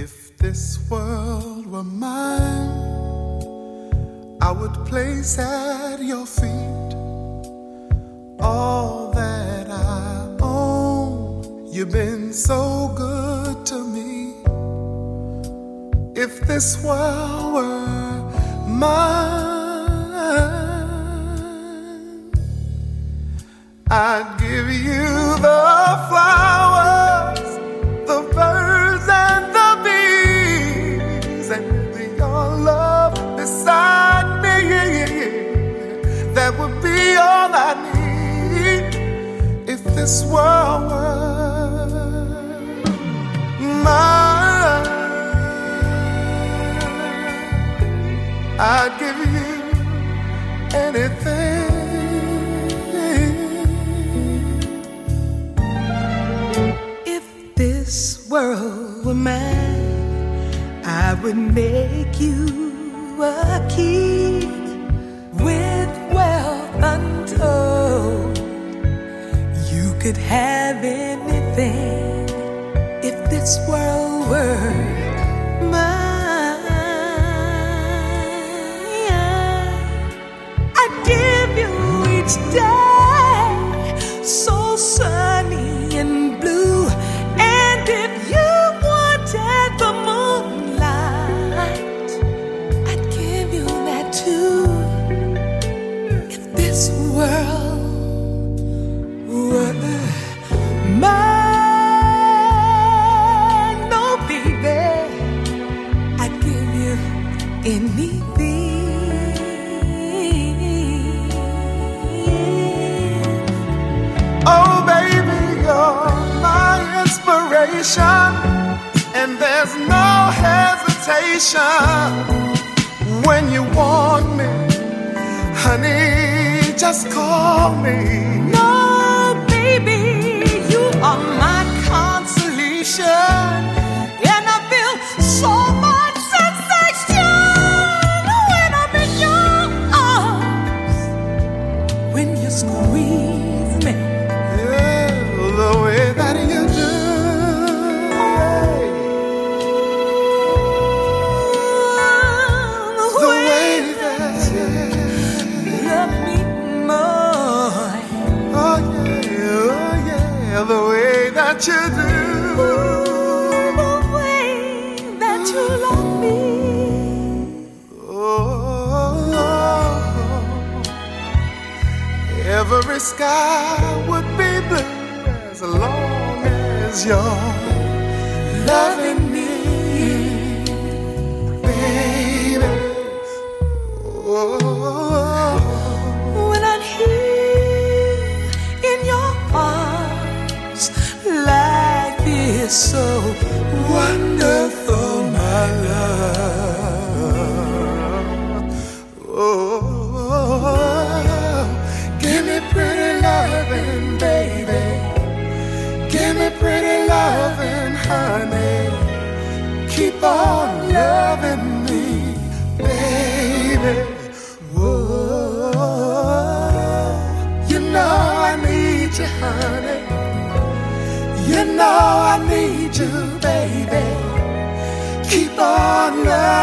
If this world were mine, I would place at your feet all that I own. You've been so good to me. If this world were mine, I'd give you this world mine, I'd give you anything. If this world were mine, I would make you a king could have anything if this world were mine. I'd give you each day and there's no hesitation when you want me, honey. Just call me. No, baby, you are my consolation, that you do. The way that you love me. Oh, every sky would be blue as long as you're loving loving, honey. Keep on loving me, baby. Whoa, you know I need you, honey. You know I need you, baby. Keep on loving